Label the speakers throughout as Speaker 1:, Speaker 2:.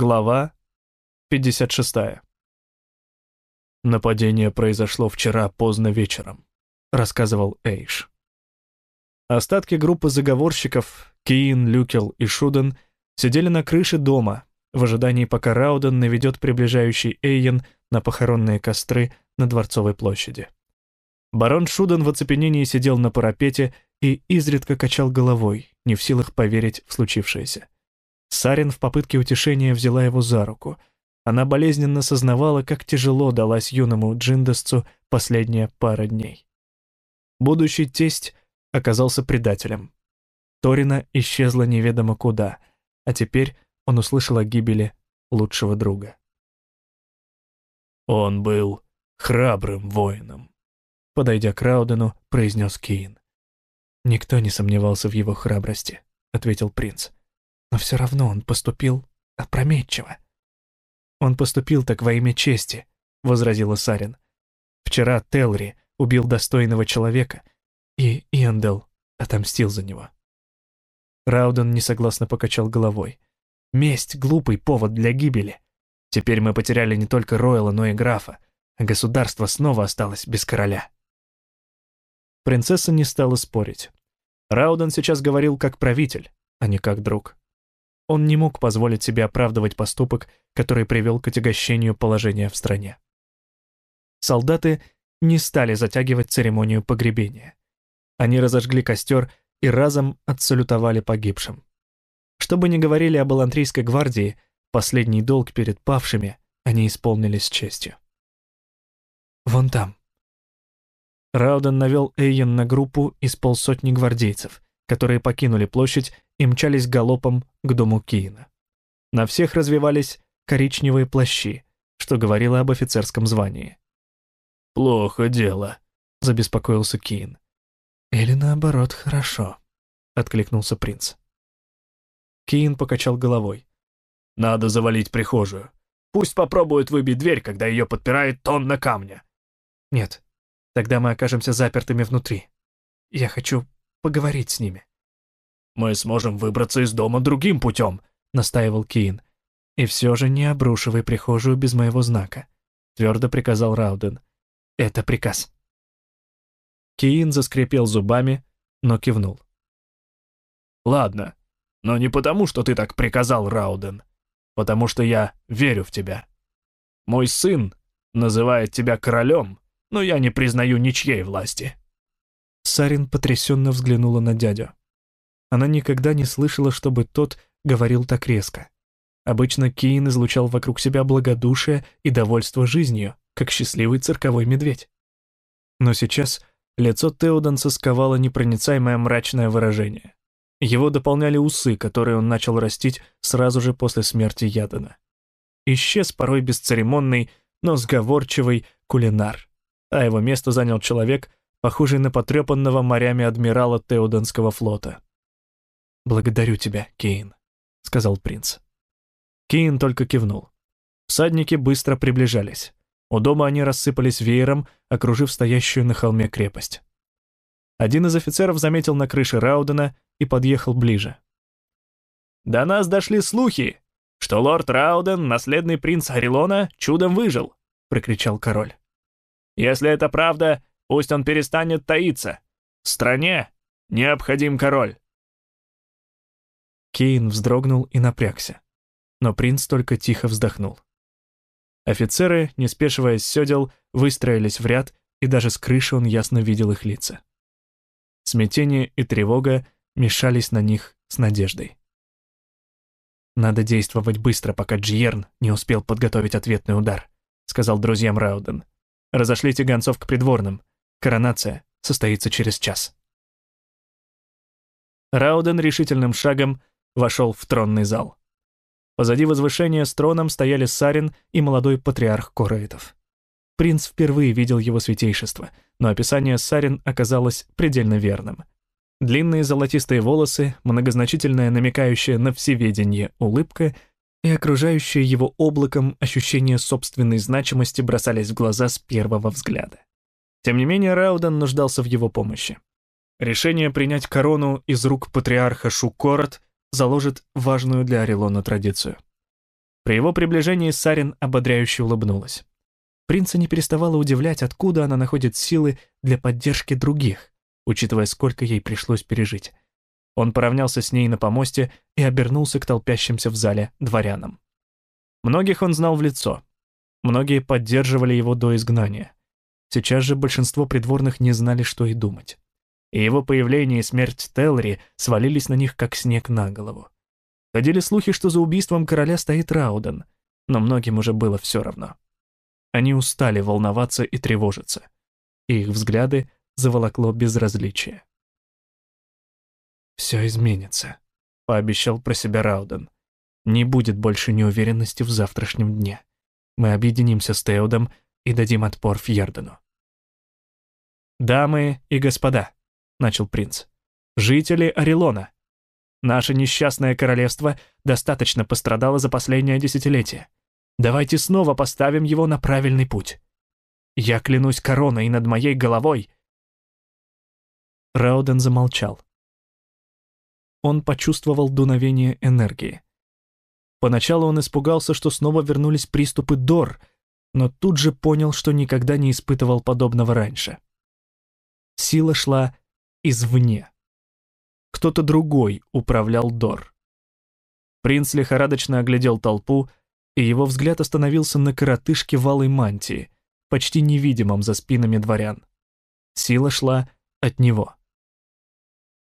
Speaker 1: Глава 56. «Нападение произошло вчера поздно вечером», — рассказывал Эйш. Остатки группы заговорщиков, Киин, Люкел и Шуден, сидели на крыше дома, в ожидании, пока Рауден наведет приближающий Эйен на похоронные костры на Дворцовой площади. Барон Шуден в оцепенении сидел на парапете и изредка качал головой, не в силах поверить в случившееся. Сарин в попытке утешения взяла его за руку. Она болезненно сознавала, как тяжело далась юному джиндасцу последняя пара дней. Будущий тесть оказался предателем. Торина исчезла неведомо куда, а теперь он услышал о гибели лучшего друга. «Он был храбрым воином», — подойдя к Раудену, произнес Кейн. «Никто не сомневался в его храбрости», — ответил принц. Но все равно он поступил опрометчиво. «Он поступил так во имя чести», — возразила Сарин. «Вчера Телри убил достойного человека, и Иэндел отомстил за него». Рауден несогласно покачал головой. «Месть — глупый повод для гибели. Теперь мы потеряли не только Ройла, но и графа, а государство снова осталось без короля». Принцесса не стала спорить. Рауден сейчас говорил как правитель, а не как друг. Он не мог позволить себе оправдывать поступок, который привел к отягощению положения в стране. Солдаты не стали затягивать церемонию погребения. Они разожгли костер и разом отсалютовали погибшим. Что бы ни говорили об Алантрийской гвардии, последний долг перед павшими они исполнили с честью. «Вон там». Рауден навел Эйен на группу из полсотни гвардейцев, которые покинули площадь и мчались галопом к дому Киина. На всех развивались коричневые плащи, что говорило об офицерском звании.
Speaker 2: «Плохо дело», — забеспокоился Киин.
Speaker 1: «Или наоборот, хорошо», — откликнулся принц. Киин покачал головой.
Speaker 2: «Надо завалить прихожую. Пусть попробует выбить дверь, когда ее подпирает тонна камня».
Speaker 1: «Нет, тогда мы окажемся запертыми внутри. Я хочу поговорить с ними».
Speaker 2: «Мы сможем выбраться из дома другим путем», — настаивал Киин.
Speaker 1: «И все же не обрушивай прихожую без моего знака», — твердо приказал Рауден. «Это приказ». Киин заскрипел зубами, но кивнул.
Speaker 2: «Ладно, но не потому, что ты так приказал, Рауден, потому что я верю в тебя. Мой сын называет тебя королем, но я не признаю ничьей власти».
Speaker 1: Сарин потрясенно взглянула на дядю. Она никогда не слышала, чтобы тот говорил так резко. Обычно Кейн излучал вокруг себя благодушие и довольство жизнью, как счастливый цирковой медведь. Но сейчас лицо Теоденса сковало непроницаемое мрачное выражение. Его дополняли усы, которые он начал растить сразу же после смерти Ядена. Исчез порой бесцеремонный, но сговорчивый кулинар, а его место занял человек, похожий на потрепанного морями адмирала Теоденского флота. «Благодарю тебя, Кейн», — сказал принц. Кейн только кивнул. Всадники быстро приближались. У дома они рассыпались веером, окружив стоящую на холме крепость. Один из офицеров заметил на крыше Раудена и подъехал ближе. «До нас дошли слухи, что лорд Рауден, наследный принц Арилона, чудом выжил», — прокричал король. «Если это правда, пусть он перестанет таиться. Стране необходим король». Кейн вздрогнул и напрягся. Но принц только тихо вздохнул. Офицеры, не спешиваясь сёдел, выстроились в ряд, и даже с крыши он ясно видел их лица. Смятение и тревога мешались на них с надеждой. «Надо действовать быстро, пока Джиерн не успел подготовить ответный удар», сказал друзьям Рауден. «Разошлите гонцов к придворным. Коронация состоится через час». Рауден решительным шагом вошел в тронный зал. Позади возвышения с троном стояли Сарин и молодой патриарх Кораитов. Принц впервые видел его святейшество, но описание Сарин оказалось предельно верным. Длинные золотистые волосы, многозначительная намекающая на всеведение улыбка и окружающее его облаком ощущение собственной значимости бросались в глаза с первого взгляда. Тем не менее, Рауден нуждался в его помощи. Решение принять корону из рук патриарха Шукорот заложит важную для Орелона традицию. При его приближении Сарин ободряюще улыбнулась. Принца не переставала удивлять, откуда она находит силы для поддержки других, учитывая, сколько ей пришлось пережить. Он поравнялся с ней на помосте и обернулся к толпящимся в зале дворянам. Многих он знал в лицо. Многие поддерживали его до изгнания. Сейчас же большинство придворных не знали, что и думать. И его появление и смерть Телри свалились на них, как снег на голову. Ходили слухи, что за убийством короля стоит Рауден, но многим уже было все равно. Они устали волноваться и тревожиться, и их взгляды заволокло безразличие. «Все изменится», — пообещал про себя Рауден. «Не будет больше неуверенности в завтрашнем дне. Мы объединимся с Теодом и дадим отпор Фьердену». «Дамы и господа», — начал принц, — «жители Орелона, наше несчастное королевство достаточно пострадало за последнее десятилетие. Давайте снова поставим его на правильный путь. Я клянусь короной над моей головой. Рауден замолчал. Он почувствовал дуновение энергии. Поначалу он испугался, что снова вернулись приступы Дор, но тут же понял, что никогда не испытывал подобного раньше. Сила шла извне. Кто-то другой управлял Дор. Принц лихорадочно оглядел толпу, и его взгляд остановился на коротышке в алой мантии, почти невидимом за спинами дворян. Сила шла от него.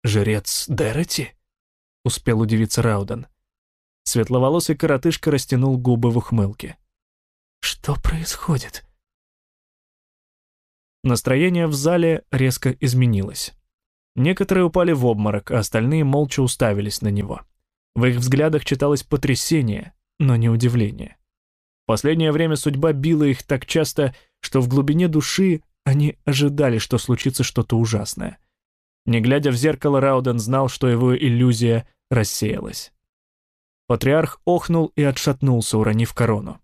Speaker 1: «Жрец Дерети?» — успел удивиться Рауден. Светловолосый коротышка растянул губы в ухмылке. «Что происходит?» Настроение в зале резко изменилось. Некоторые упали в обморок, а остальные молча уставились на него. В их взглядах читалось потрясение, но не удивление. В последнее время судьба била их так часто, что в глубине души они ожидали, что случится что-то ужасное. Не глядя в зеркало, Рауден знал, что его иллюзия рассеялась. Патриарх охнул и отшатнулся, уронив корону.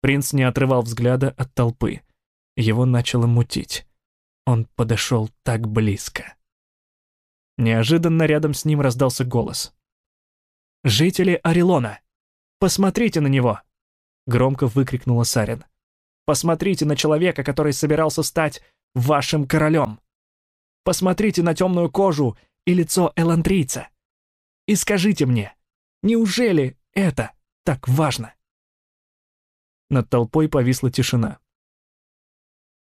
Speaker 1: Принц не отрывал взгляда от толпы. Его начало мутить. Он подошел так близко. Неожиданно рядом с ним раздался голос. «Жители Орелона!» «Посмотрите на него!» — громко выкрикнула Сарин. «Посмотрите на человека, который собирался стать вашим королем! Посмотрите на темную кожу и лицо элантрийца! И скажите мне, неужели это так важно?» Над толпой повисла тишина.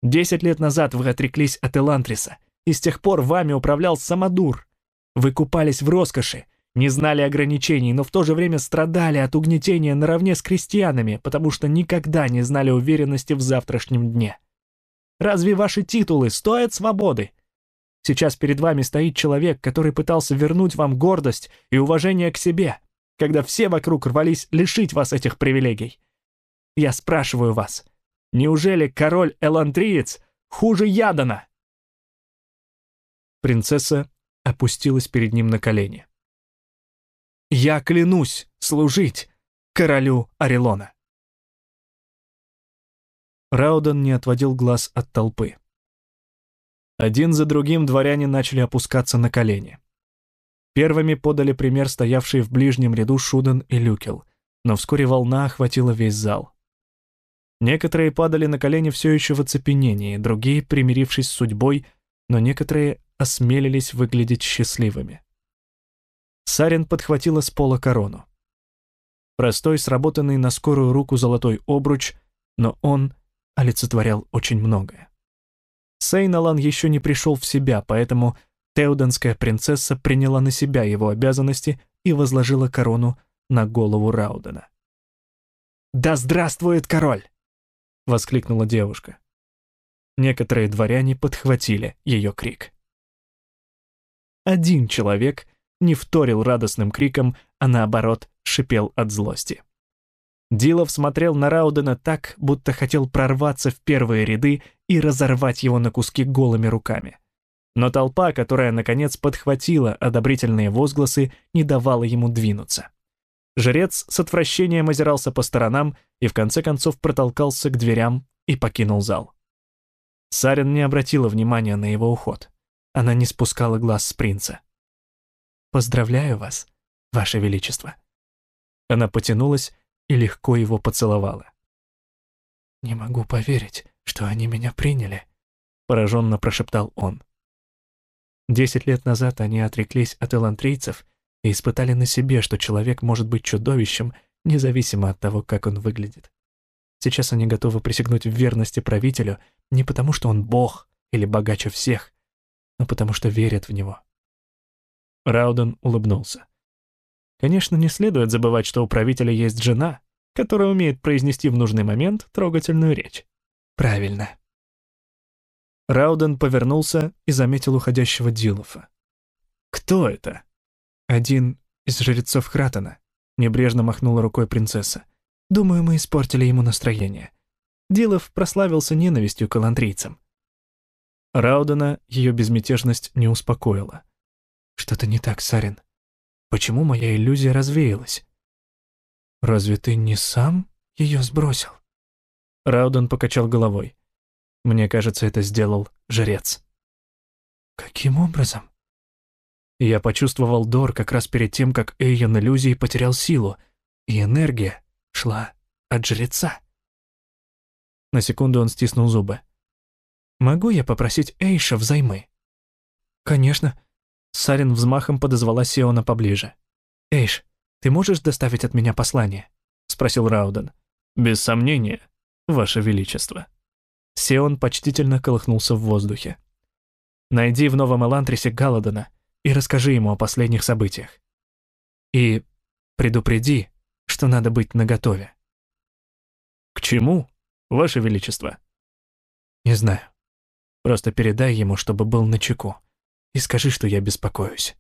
Speaker 1: «Десять лет назад вы отреклись от Элантриса, и с тех пор вами управлял Самодур. Вы купались в роскоши, не знали ограничений, но в то же время страдали от угнетения наравне с крестьянами, потому что никогда не знали уверенности в завтрашнем дне. Разве ваши титулы стоят свободы? Сейчас перед вами стоит человек, который пытался вернуть вам гордость и уважение к себе, когда все вокруг рвались лишить вас этих привилегий. Я спрашиваю вас, неужели король Элантриец хуже Ядана? Принцесса опустилась перед ним на колени. Я клянусь служить королю Орелона. Рауден не отводил глаз от толпы. Один за другим дворяне начали опускаться на колени. Первыми подали пример стоявшие в ближнем ряду Шуден и Люкел, но вскоре волна охватила весь зал. Некоторые падали на колени все еще в оцепенении, другие, примирившись с судьбой, но некоторые осмелились выглядеть счастливыми. Сарин подхватила с пола корону. Простой, сработанный на скорую руку золотой обруч, но он олицетворял очень многое. Сейналан еще не пришел в себя, поэтому Теуденская принцесса приняла на себя его обязанности и возложила корону на голову Раудена. «Да здравствует король!» — воскликнула девушка. Некоторые дворяне подхватили ее крик. Один человек не вторил радостным криком, а наоборот шипел от злости. Дилов смотрел на Раудена так, будто хотел прорваться в первые ряды и разорвать его на куски голыми руками. Но толпа, которая, наконец, подхватила одобрительные возгласы, не давала ему двинуться. Жрец с отвращением озирался по сторонам и в конце концов протолкался к дверям и покинул зал. Сарин не обратила внимания на его уход. Она не спускала глаз с принца. Поздравляю вас, ваше величество». Она потянулась и легко его поцеловала. «Не могу поверить, что они меня приняли», — пораженно прошептал он. Десять лет назад они отреклись от элантрийцев и испытали на себе, что человек может быть чудовищем, независимо от того, как он выглядит. Сейчас они готовы присягнуть в верности правителю не потому, что он бог или богаче всех, но потому что верят в него. Рауден улыбнулся. Конечно, не следует забывать, что у правителя есть жена, которая умеет произнести в нужный момент трогательную речь. Правильно. Рауден повернулся и заметил уходящего Дилофа. «Кто это?» «Один из жрецов Хратона», — небрежно махнула рукой принцесса. «Думаю, мы испортили ему настроение. Дилов прославился ненавистью к элантрийцам». Раудена ее безмятежность не успокоила. «Что-то не так, Сарин. Почему моя иллюзия развеялась?» «Разве ты не сам ее сбросил?» Рауден покачал головой. «Мне кажется, это сделал жрец». «Каким образом?» Я почувствовал Дор как раз перед тем, как Эйон иллюзии потерял силу, и энергия шла от жреца. На секунду он стиснул зубы. «Могу я попросить Эйша взаймы?» «Конечно». Сарин взмахом подозвала Сиона поближе. «Эйш, ты можешь доставить от меня послание?» — спросил Рауден. «Без сомнения, Ваше Величество». Сион почтительно колыхнулся в воздухе. «Найди в Новом Элантрисе Галадона и расскажи ему о последних событиях. И предупреди, что надо быть наготове». «К чему, Ваше Величество?» «Не знаю. Просто передай ему, чтобы был начеку, и скажи, что я беспокоюсь».